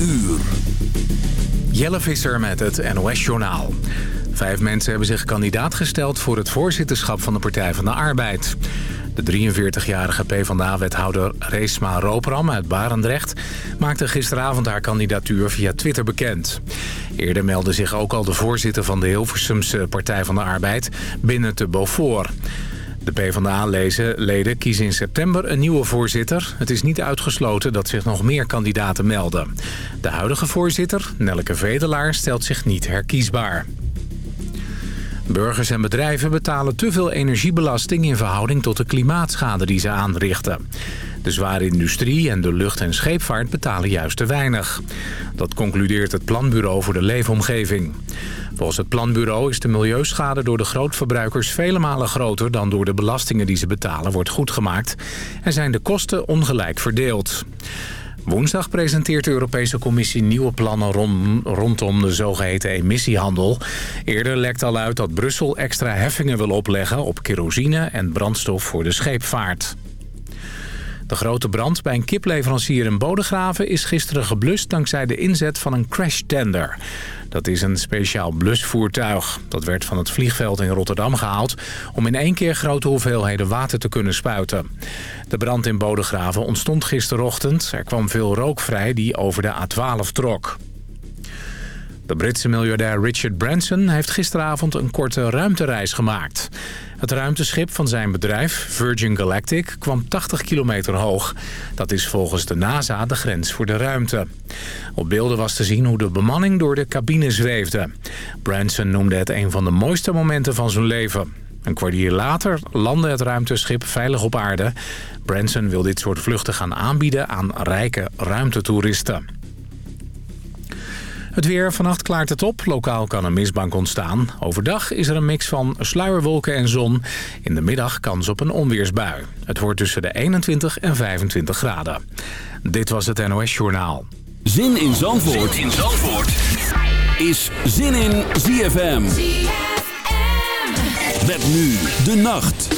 uur. Jelle Visser met het NOS-journaal. Vijf mensen hebben zich kandidaat gesteld voor het voorzitterschap van de Partij van de Arbeid. De 43-jarige PvdA-wethouder Reesma Roopram uit Barendrecht... maakte gisteravond haar kandidatuur via Twitter bekend. Eerder meldde zich ook al de voorzitter van de Hilversumse Partij van de Arbeid... binnen te Beaufort. De PvdA-leden kiezen in september een nieuwe voorzitter. Het is niet uitgesloten dat zich nog meer kandidaten melden. De huidige voorzitter, Nelke Vedelaar, stelt zich niet herkiesbaar. Burgers en bedrijven betalen te veel energiebelasting in verhouding tot de klimaatschade die ze aanrichten. De zware industrie en de lucht- en scheepvaart betalen juist te weinig. Dat concludeert het Planbureau voor de Leefomgeving. Volgens het Planbureau is de milieuschade door de grootverbruikers vele malen groter dan door de belastingen die ze betalen wordt goedgemaakt en zijn de kosten ongelijk verdeeld. Woensdag presenteert de Europese Commissie nieuwe plannen rondom de zogeheten emissiehandel. Eerder lekt al uit dat Brussel extra heffingen wil opleggen op kerosine en brandstof voor de scheepvaart. De grote brand bij een kipleverancier in Bodegraven is gisteren geblust dankzij de inzet van een crashtender. Dat is een speciaal blusvoertuig. Dat werd van het vliegveld in Rotterdam gehaald om in één keer grote hoeveelheden water te kunnen spuiten. De brand in Bodegraven ontstond gisterochtend. Er kwam veel rook vrij die over de A12 trok. De Britse miljardair Richard Branson heeft gisteravond een korte ruimtereis gemaakt. Het ruimteschip van zijn bedrijf, Virgin Galactic, kwam 80 kilometer hoog. Dat is volgens de NASA de grens voor de ruimte. Op beelden was te zien hoe de bemanning door de cabine zweefde. Branson noemde het een van de mooiste momenten van zijn leven. Een kwartier later landde het ruimteschip veilig op aarde. Branson wil dit soort vluchten gaan aanbieden aan rijke ruimtetoeristen. Het weer, vannacht klaart het op. Lokaal kan een mistbank ontstaan. Overdag is er een mix van sluierwolken en zon. In de middag kans op een onweersbui. Het wordt tussen de 21 en 25 graden. Dit was het NOS Journaal. Zin in Zandvoort, zin in Zandvoort. is Zin in ZFM. ZFM. Met nu de nacht.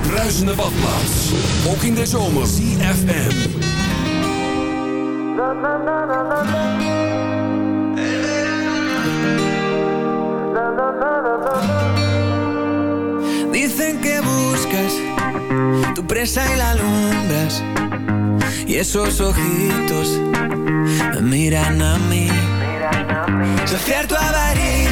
Bruisende badplaats. Ook in de zomer. CFM. Dicen que buscas tu presa y la alumbras. Y esos ojitos me miran a mí. Saciar tu avaricia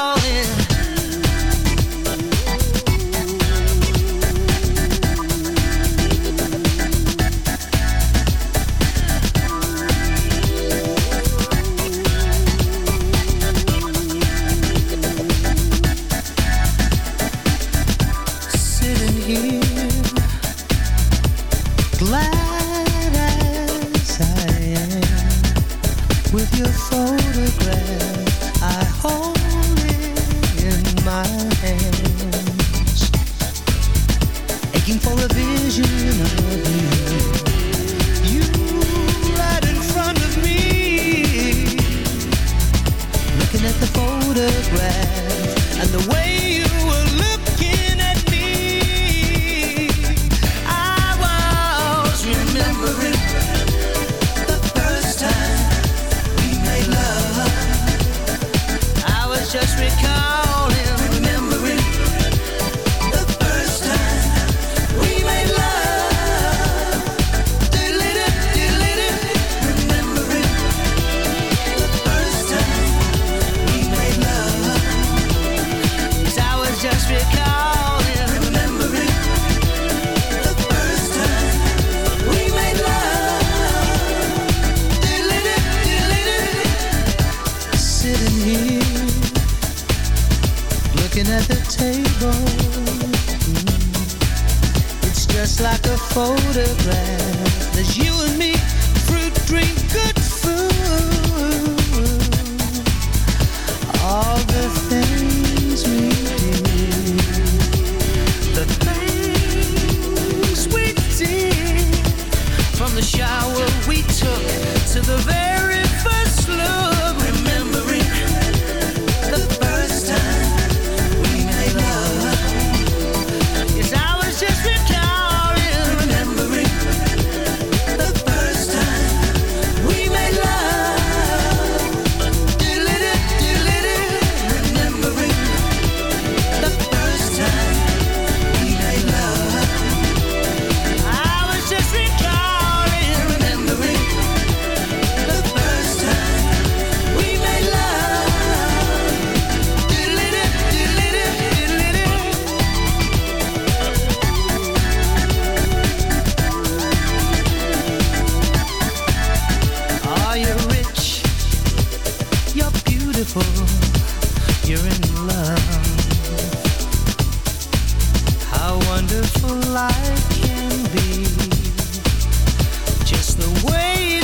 you're beautiful, you're in love. How wonderful life can be, just the way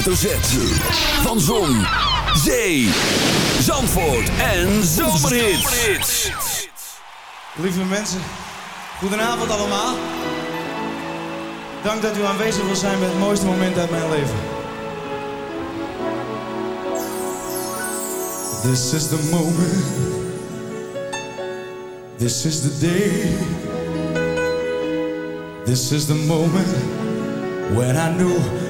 Z. Van Zon, Zee, Zandvoort en Zomerhits. Lieve mensen, goedenavond allemaal. Dank dat u aanwezig wil zijn bij het mooiste moment uit mijn leven. This is the moment. This is the day. This is the moment when I knew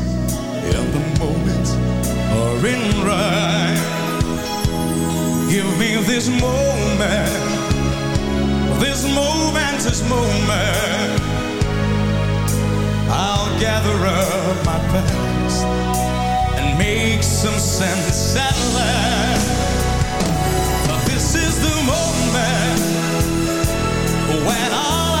and the moments are in right. Give me this moment, this moment, this moment. I'll gather up my past and make some sense at last. This is the moment when I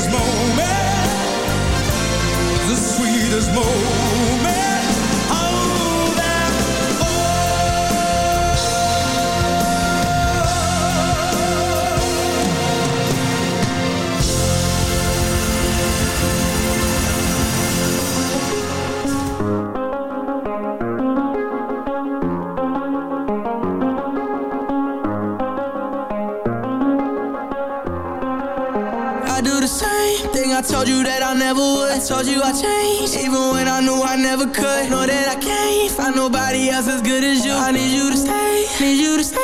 Greatest moment, the sweetest moment. Told you I changed, even when I knew I never could. Know that I can't find nobody else as good as you. I need you to stay, need you to stay.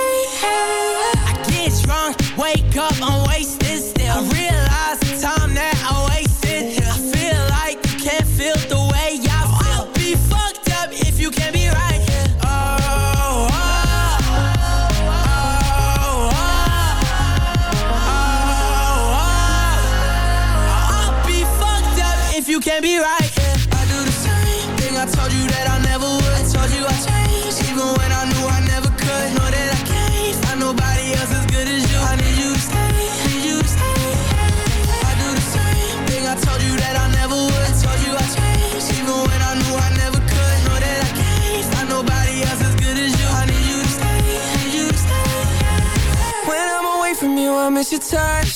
your touch.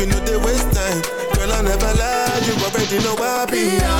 we know they waste time. Girl I never lie You already know I be Be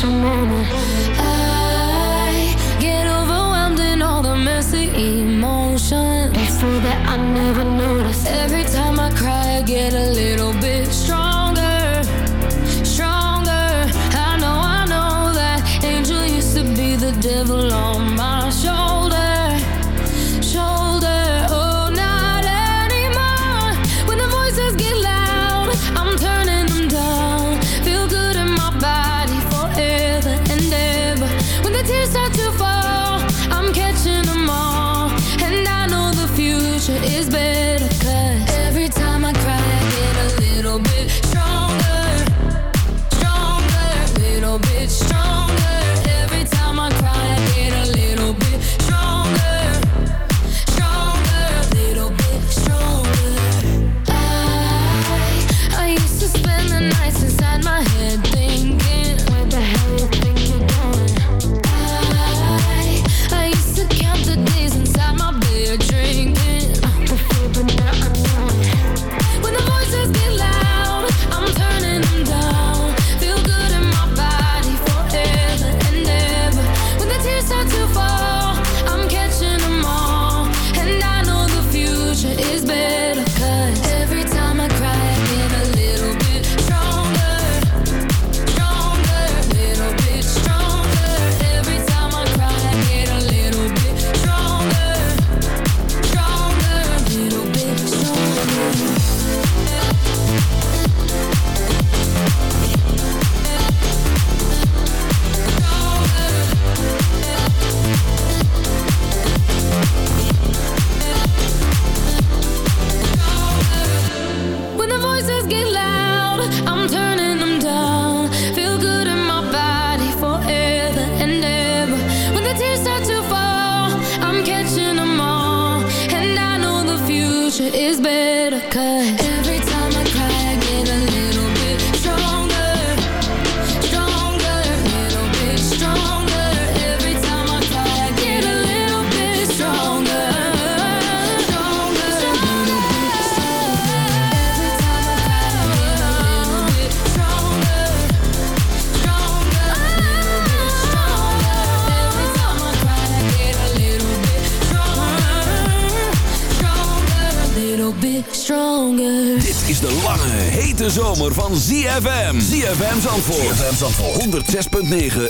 so many. 106.9